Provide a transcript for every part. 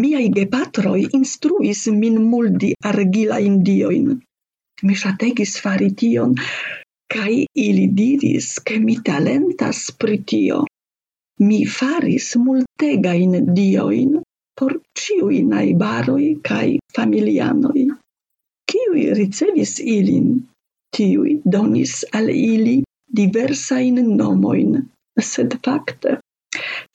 Miai gepatroi instruis min muldi argila indioin. Mi shategis fari tion, kai ili diris che mi talentas pri tio. Mi faris multegain dioin por ciui naibaroi kai familianoi. Ciui ricevis ilin, tiui donis al ili diversain nomoin, sed facte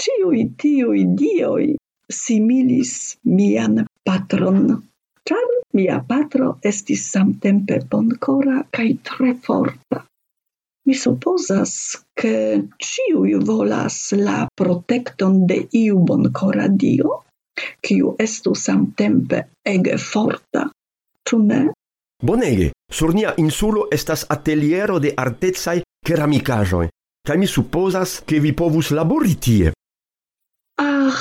ciui tiui dioi similis mian patron, char mia patro estis samtempe boncora cae tre forta. Mi supposas che ciui volas la protecton de iu boncora dio, kiu estu samtempe ege forta, tu ne? Bonege, sur nia insulo estas ateliero de artezai ceramicajoi, kaj mi supposas che vi povus labori tie. Ah,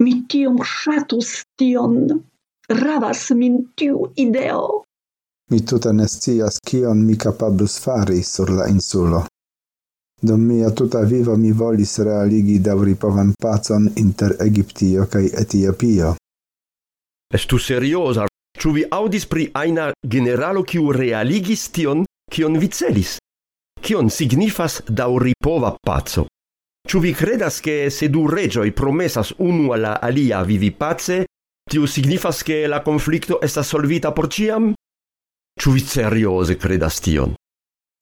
Mi tiom shatus tion, ravas min tiu ideo. Mi tuta ne scias kion mi kapablus fari sur la insulo. Dum mia tuta vivo mi volis realigi dauripovan pacon inter Egiptio kai Etiopio. Estu serioza, ĉu vi audis pri aina generalo kiu realigis tion, kion vi celis? Kion signifas dauripova paco? Ciu vi credas che se du regioi promesas unu alla alia vivi pace, tiu signifas che la conflicto estas solvita por ciam? Ciu vi seriose credas tion?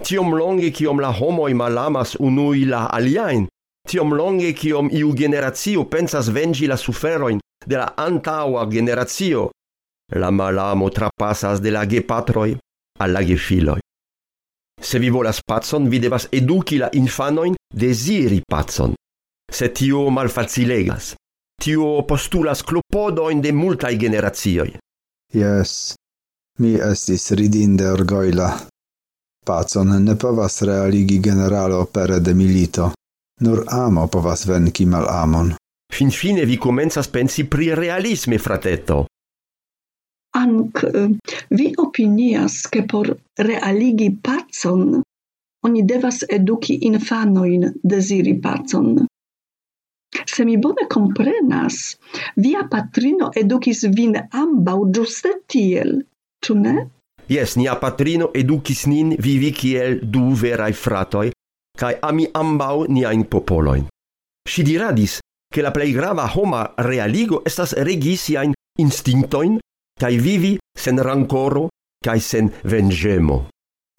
Tiom longe kiom la homoi malamas unui la aliaen, tiom longe kiom iu generazio pensas vengi la suferoin de la antaua generazio, la malamo trapasas de la gepatroi alla gefiloi. Se vi volas pacon, vi devas eduki la infanoin desiri pacon. Se tio malfacilegas. Tio postulas clopodoin de multai generazioi. Yes, mi estis ridinde orgoila. Pacon ne povas realigi generalo pere de milito. Nur amo povas venki mal amon. Fin Finfine vi comenzas pensi pri realisme, frateto. Anc, vi opinias che por realigi pacon oni devas eduki infanoin desiri pacon. Se mi bone comprenas, via patrino educis vin ambau giuste tiel, tu ne? Yes, nia patrino educis nin vivi kiel du verai fratoi, cae ami ambau niain popoloin. Si diradis che la plei grava homa realigo estas regisiain instinctoin cae vivi sen rancoro cae sen vengemo.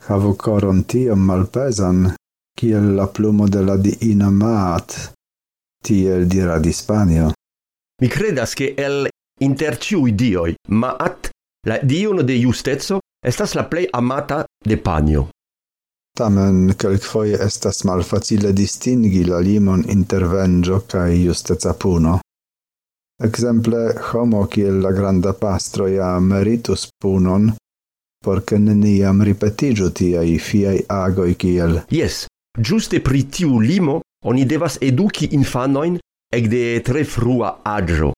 Havu coron tiam malpesan, kiel la plumo de la diina maat, tiel diradis Panio. Mi credas che el inter ciui dioi, maat, la diuno de justezo, estas la plei amata de Panio. Tamen, quelquefoie estas malfacile distingi la limon inter vengio cae justeza puno. Exemple, homo kiel la granda pastro ja meritus punon, porce neniam ripetigiu tiai fiai agoi kiel. Yes, giuste pri tiu limo oni devas educi infanoin ecde tre frua agio.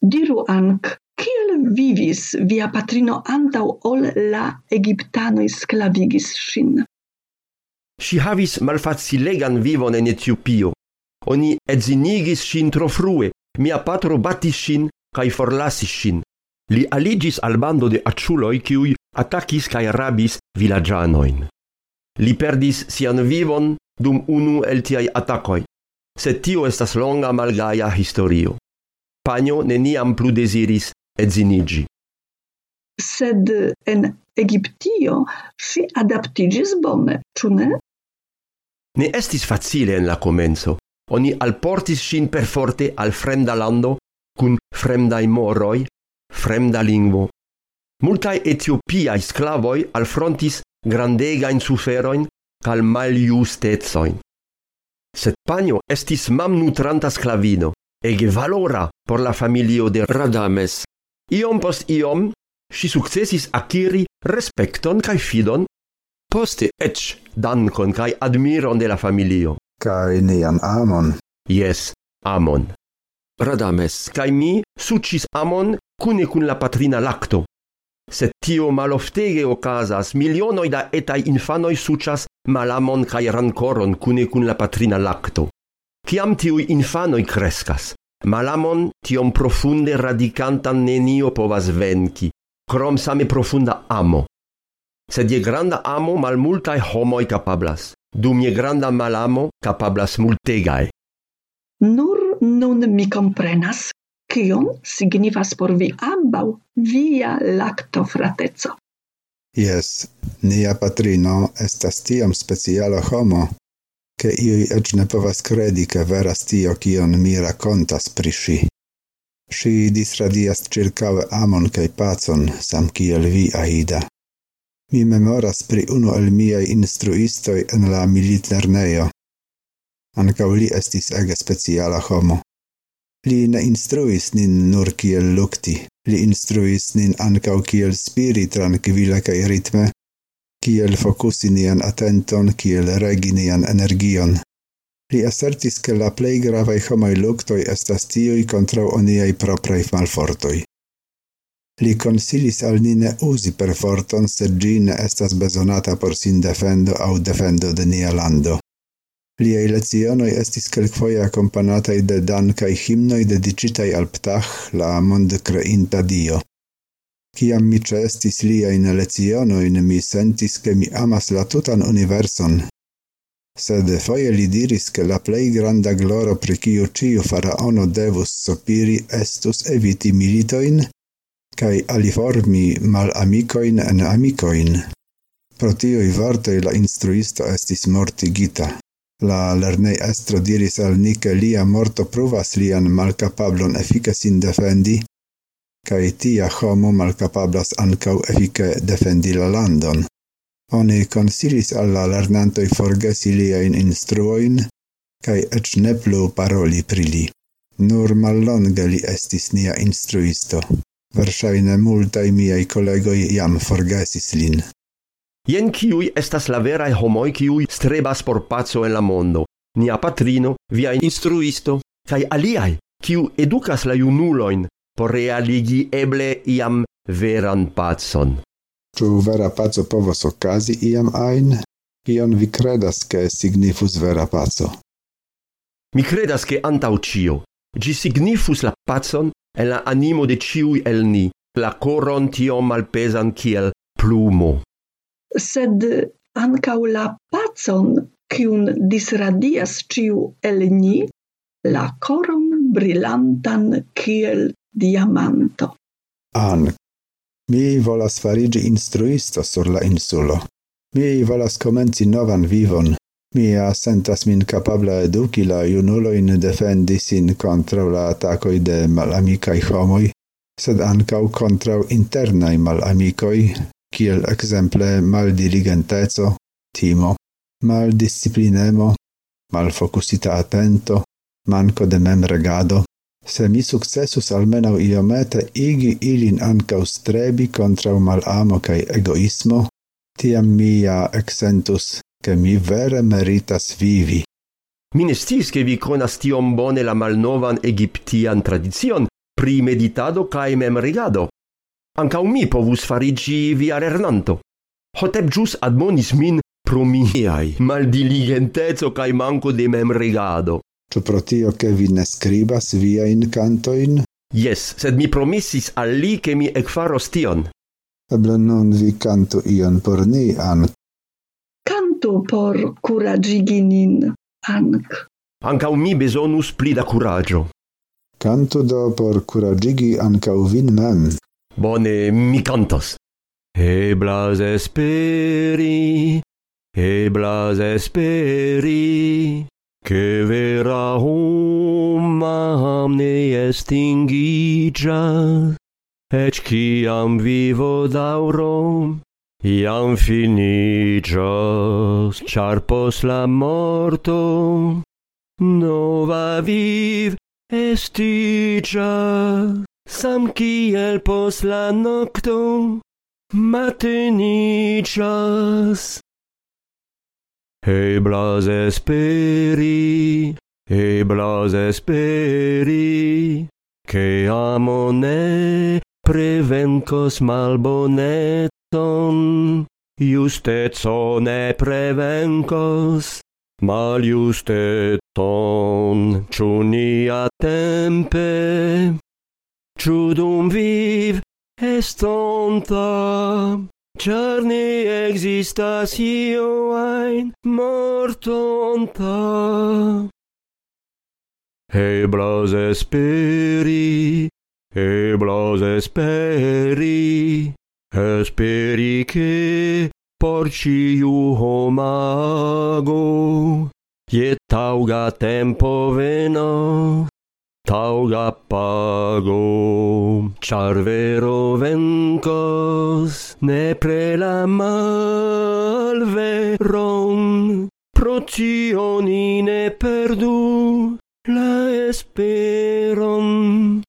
Diru anc, kiel vivis via patrino antau ol la egiptanoi sclavigis shin? Si havis malfacilegan vivon en Etiopio. Oni edzinigis shin tro frue, Mia patro batis sin kaj forlasis sin. Li aligis al bando de aciuloi cui attacis cae rabis villagianoin. Li perdis sian vivon dum unu el tiai attacoi, sed tio estas longa malgaia historio. Pagno neniam plu desiris et zinigi. Sed en Egiptio si adaptigis bone, ĉu ne? Ne estis facile en la comenzo, Oni alportis sin perforte al fremda lando cun fremdai moroi, fremda lingvo. Multai etiopiai sclavoi alfrontis grandegain suferoin cal mal justezoin. Sed panio estis mam nutranta sclavino, ege valora por la familio de Radames. Iom post iom, si successis aciri respecton cae fidon, poste ec dankon cae admiron de la familio kai nian amon. Yes, amon. Radames kai mi sucis amon cune cun la patrina lacto. Sed tio maloftege ocasas, milionoi da etai infanoi sucas malamon cae rancoron cune cun la patrina lacto. Ciam tiui infanoi crescas, malamon tiom profunde radicantan nenio povas venci, crom same profunda amo. Sed je granda amo mal multae homoi capablas dum je granda malamo capablas multegae. Nur nun mi comprenas, cion signifas por vi ambau via lacto fratezo. Yes, nia patrino estas tiam speciala homo, che iui ec ne povas credi che veras tio cion mi racontas pri si. Si disradias circave amon cae pacon, sam kiel vi, Aida. Mi memoras pri uno el miaj instruistoj en la militlernejo. Ankaŭ li estis ege speciala homo. Li ne instruis nin nur kiel lukti, li instruis nin ankaŭ kiel spiri trankvila kaj ritme, kiel fokusi nian atenton, kiel regi nian energion. Li assertis, ke la plej gravaj homaj luktoj estas tiuj kontraŭ oniaj propraj malfortoj. Li consilis al ni ne usi per forton, sed gine estas besonata por sin defendo au defendo de nia lando. Liei lezionoi estis quelquoie accompanatai de dancai himnoi dedicitai al Ptah, la mond creinta Dio. Ciam mi cestis liain lezionoin, mi sentis che mi amas la tutan universon. Sed foie li diris che la plei granda gloro pri ciu ciu faraono devus sopiri estus eviti militoin, cae aliformi mal amicoin en amicoin. Pro tioi vortoi la instruisto estis mortigita. La lernei estro diris al ni che lia morto pruvas lian malcapablon effice sin defendi, cae tia homo malcapablas ancau effice defendi la landon. Oni consilis alla lernantoi forgesi liain instruoin, cae ec ne plu paroli pri li. Nur mallonge li estis nia instruisto. Versaine multaj miei collegoi iam forgesis lin. Ien kiuj estas la verae homoi kiuj strebas por paco en la mondo. Nia patrino, via instruisto, kai aliai, kiu educas la junulojn por realigi eble iam veran pazzon. Ĉu vera paco povos okazi iam ain? kion vi credas che signifus vera pazzo? Mi credas che antau cio, gi signifus la pazzon en la animo de ciui el ni, la coron tiom malpesan kiel plumo. Sed ancau la pacon, cium disradias ciu el ni, la coron brillantan kiel diamanto. An, mi volas farigi instruisto sur la insulo. Mi volas comenci novan vivon, Mi sentas min capabla educi la junuloin defendi sin contra la atacoi de malamicai homoi, sed ancau contra internai malamicoi, kiel exemple maldirigentezo, timo, maldisciplinemo, malfocusita attento, manco de mem regado, se mi successus almenau iomete igi ilin ancau strebi contra malamo cae egoismo, tiam mia exentus che mi vere meritas vivi. Mi ne che vi conas tiom bone la malnovan egiptian tradizion pri meditado cae memrigado. Anca mi povus farigi via lernanto. Hotep gius admonis min pro miai maldiligentezo cae manco de memrigado. Tu pro tio che vi ne scribas viain cantoin? Yes, sed mi promissis al li che mi ecfaros tion. Eble non vi canto ion por ni an vorto por curagigi nin anc. Anca mi besonus pli da curaggio. Canto do por curagigi anca vin mem. Bone, mi cantos. Eblas esperi, eblas esperi, che vera homam ne estingigia, ec ciam vivo daurom, iam finicios, char pos la morto, nova viv estigas, sam kiel pos la nocto, matenicias. Eblas esperi, eblas esperi, che amo ne prevencos malbonet, Juston justezo ne prevencos, mal justeton ciu nia tempe, ciu dum viv estonta, char ne existas io ein mortonta. Heblas esperi, heblas esperi, Esperi che por ciu homago je tauga tempo veno, tauga pago. Char vero vencos ne pre la malveron pro procioni ne perdu la esperon.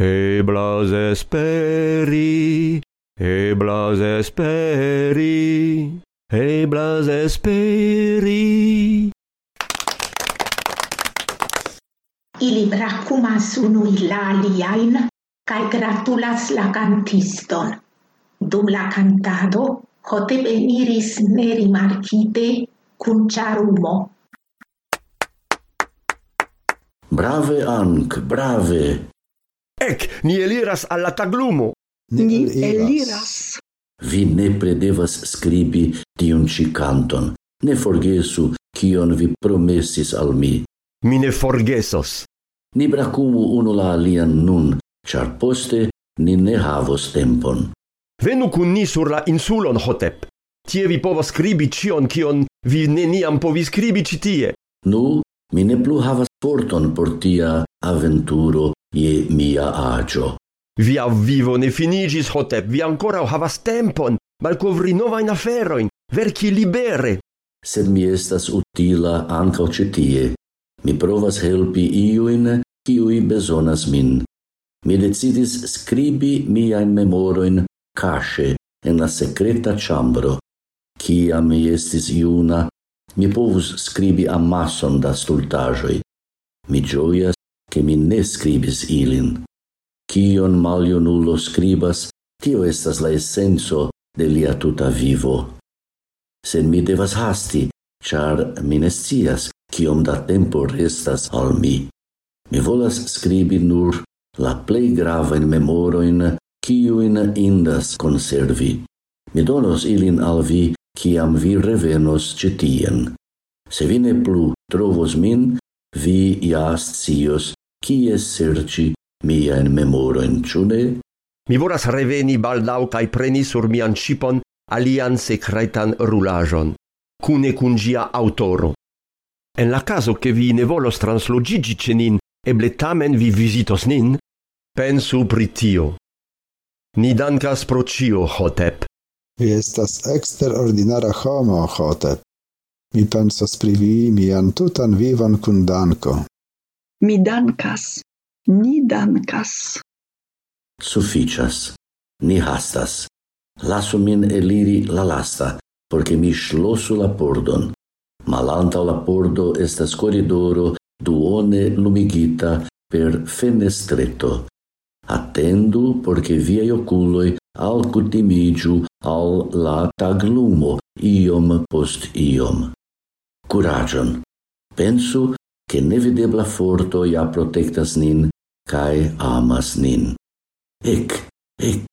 Eblas esperi, eblas esperi, eblas esperi. Ili bracumas unu la aliain, cae gratulas la cantiston. Dum la cantado, Hotep eniris nerimarcite cun charumo. Brave, Anc, brave! Ec, ni eliras alla taglumo. Ni eliras. Vi nepre devas scribi tion ci canton. Ne forgesu cion vi promessis al mi. Mi ne forgesos. Ni bracumu unu la alian nun, char poste ni ne havos tempon. Venu kun ni sur la insulon, Hotep. Tie vi povas scribi cion cion vi neniam povis scribi citie. Nu, Mi ne plu havas forton por tia aventuro je mia agio. Via vivo ne finigis, Hotep, vi ancora havas tempon, malcovri novain aferoin, verci libere. Sed mi estas utila ancao cetie. Mi provas helpi iuin, kiui besonas min. Mi decidis scribi miain memoroin casce en la secreta chambro. Cia mi estis iuna, Mi povus scribi amason da stultajoi. Mi gioias che mi ne scribis ilin. Cion malionulo scribas, tio estas la essenso de lia tuta vivo. Sen mi devas hasti, char mi ne scias ciom da tempo restas al mi. Mi volas scribi nur la plei grava in memoroin ciuin indas conservi. Mi donos ilin al vi ciam vi revenos cetien. Se vi ne plu trovos min, vi ja scios kie serci miaen memoro in ne? Mi voras reveni baldau kai preni sur mian ŝipon alian secretan rulajon, cune cun gia autoro. En la caso che vi ne volos translogigi cenin eble tamen vi visitos nin, pensu pritio. Ni dankas pro cio, Hotep. Vi estas eksterordinara homo, Hotep. Mi pensas pri vi mian tutan vivon kun danko. Mi dankas. Ni dankas. Sufficias. Ni hastas. Lasu min eliri la lasta, porque mi schlosu la pordon. Malanta la pordo estas corridoro duone lumigita per fenestreto. Attendu, porque viei oculoi al cutimigiu al la taglumo iom post iom. Curagion! Pensu che nevidebla forto ja protectas nin cae amas nin. Ec, ec!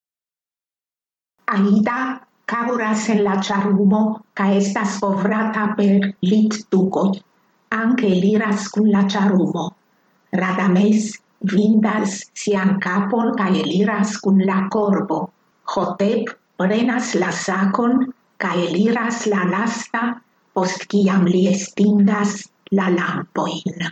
Aida caburas en la charumo ca estas covrata per lit ducoi. Anche liras cun la charumo. Radames vindas sian capon ca eliras cun la corbo. Hotep prenas la sacon ca eliras la lasta post ciam li estindas la lampoin.